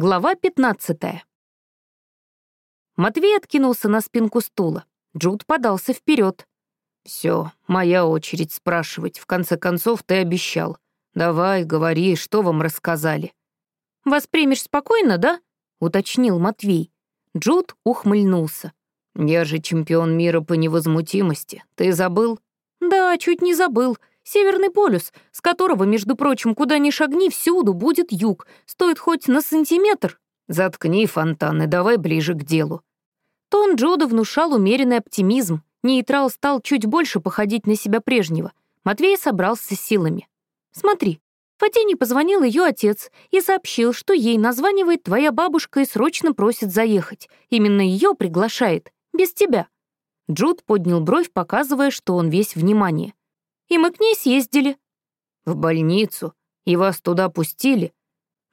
Глава 15. Матвей откинулся на спинку стула. Джуд подался вперед. Все, моя очередь спрашивать. В конце концов, ты обещал. Давай, говори, что вам рассказали. Воспримешь спокойно, да? уточнил Матвей. Джуд ухмыльнулся. Я же чемпион мира по невозмутимости. Ты забыл? Да, чуть не забыл. Северный полюс, с которого, между прочим, куда ни шагни, всюду будет юг. Стоит хоть на сантиметр. Заткни фонтаны, давай ближе к делу. Тон Джода внушал умеренный оптимизм. Нейтрал стал чуть больше походить на себя прежнего. Матвей собрался с силами. «Смотри, Фатине позвонил ее отец и сообщил, что ей названивает твоя бабушка и срочно просит заехать. Именно ее приглашает, без тебя». Джуд поднял бровь, показывая, что он весь внимание и мы к ней съездили». «В больницу? И вас туда пустили?»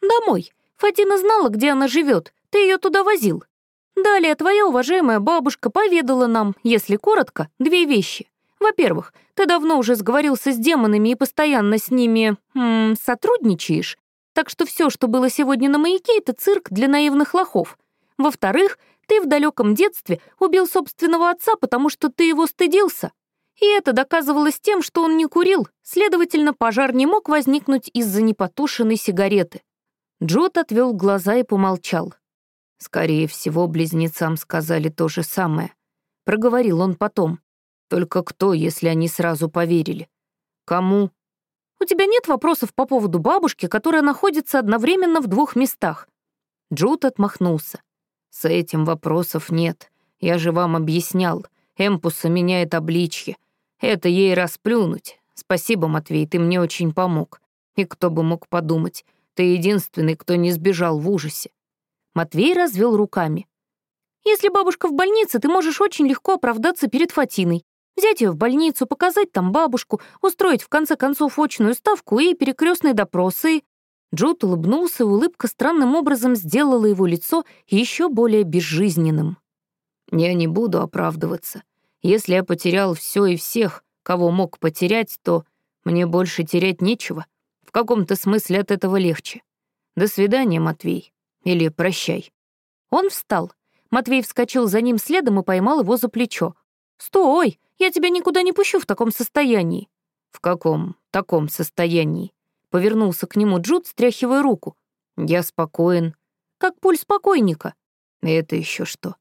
«Домой. Фатина знала, где она живет. Ты ее туда возил. Далее твоя уважаемая бабушка поведала нам, если коротко, две вещи. Во-первых, ты давно уже сговорился с демонами и постоянно с ними м -м, сотрудничаешь, так что все, что было сегодня на маяке, это цирк для наивных лохов. Во-вторых, ты в далеком детстве убил собственного отца, потому что ты его стыдился. И это доказывалось тем, что он не курил, следовательно, пожар не мог возникнуть из-за непотушенной сигареты. Джот отвел глаза и помолчал. «Скорее всего, близнецам сказали то же самое», — проговорил он потом. «Только кто, если они сразу поверили? Кому?» «У тебя нет вопросов по поводу бабушки, которая находится одновременно в двух местах?» Джут отмахнулся. «С этим вопросов нет. Я же вам объяснял. Эмпуса меняет обличье. Это ей расплюнуть. Спасибо, Матвей, ты мне очень помог. И кто бы мог подумать, ты единственный, кто не сбежал в ужасе. Матвей развел руками. Если бабушка в больнице, ты можешь очень легко оправдаться перед Фатиной. Взять ее в больницу, показать там бабушку, устроить в конце концов очную ставку и перекрестные допросы. Джуд улыбнулся, и улыбка странным образом сделала его лицо еще более безжизненным. «Я не буду оправдываться. Если я потерял все и всех, кого мог потерять, то мне больше терять нечего. В каком-то смысле от этого легче. До свидания, Матвей. Или прощай. Он встал. Матвей вскочил за ним следом и поймал его за плечо. «Стой! Я тебя никуда не пущу в таком состоянии». «В каком таком состоянии?» Повернулся к нему Джуд, стряхивая руку. «Я спокоен». «Как пульс покойника». «Это еще что?»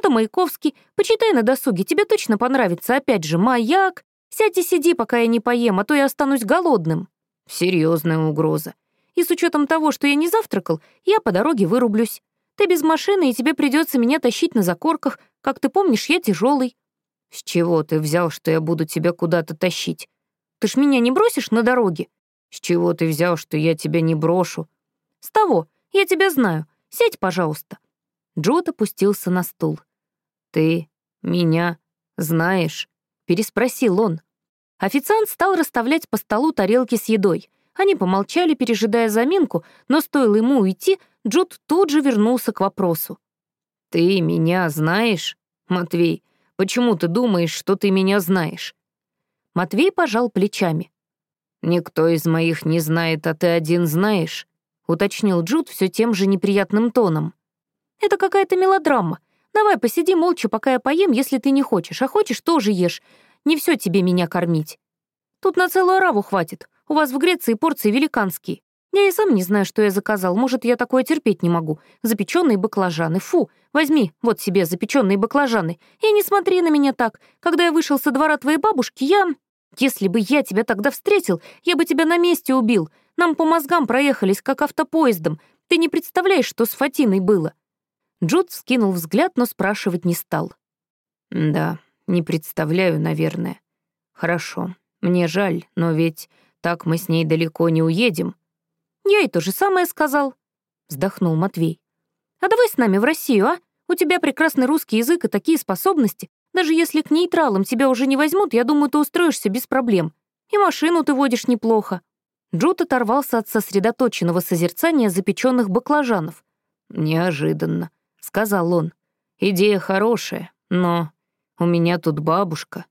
Это Маяковский. Почитай на досуге, тебе точно понравится. Опять же, маяк. Сядь и сиди, пока я не поем, а то я останусь голодным. Серьезная угроза. И с учетом того, что я не завтракал, я по дороге вырублюсь. Ты без машины, и тебе придется меня тащить на закорках. Как ты помнишь, я тяжелый. С чего ты взял, что я буду тебя куда-то тащить? Ты ж меня не бросишь на дороге? С чего ты взял, что я тебя не брошу? С того, я тебя знаю. Сядь, пожалуйста. Джот опустился на стул. «Ты меня знаешь?» — переспросил он. Официант стал расставлять по столу тарелки с едой. Они помолчали, пережидая заминку, но стоило ему уйти, Джуд тут же вернулся к вопросу. «Ты меня знаешь, Матвей? Почему ты думаешь, что ты меня знаешь?» Матвей пожал плечами. «Никто из моих не знает, а ты один знаешь», — уточнил Джуд все тем же неприятным тоном. Это какая-то мелодрама. Давай посиди молча, пока я поем, если ты не хочешь, а хочешь, тоже ешь. Не все тебе меня кормить. Тут на целую ораву хватит. У вас в Греции порции великанские. Я и сам не знаю, что я заказал. Может, я такое терпеть не могу. Запеченные баклажаны. Фу, возьми вот себе запеченные баклажаны. И не смотри на меня так. Когда я вышел со двора твоей бабушки, я... Если бы я тебя тогда встретил, я бы тебя на месте убил. Нам по мозгам проехались, как автопоездом. Ты не представляешь, что с Фатиной было. Джуд скинул взгляд, но спрашивать не стал. «Да, не представляю, наверное. Хорошо, мне жаль, но ведь так мы с ней далеко не уедем». «Я и то же самое сказал», — вздохнул Матвей. «А давай с нами в Россию, а? У тебя прекрасный русский язык и такие способности. Даже если к нейтралам тебя уже не возьмут, я думаю, ты устроишься без проблем. И машину ты водишь неплохо». Джуд оторвался от сосредоточенного созерцания запеченных баклажанов. «Неожиданно. — сказал он. «Идея хорошая, но у меня тут бабушка».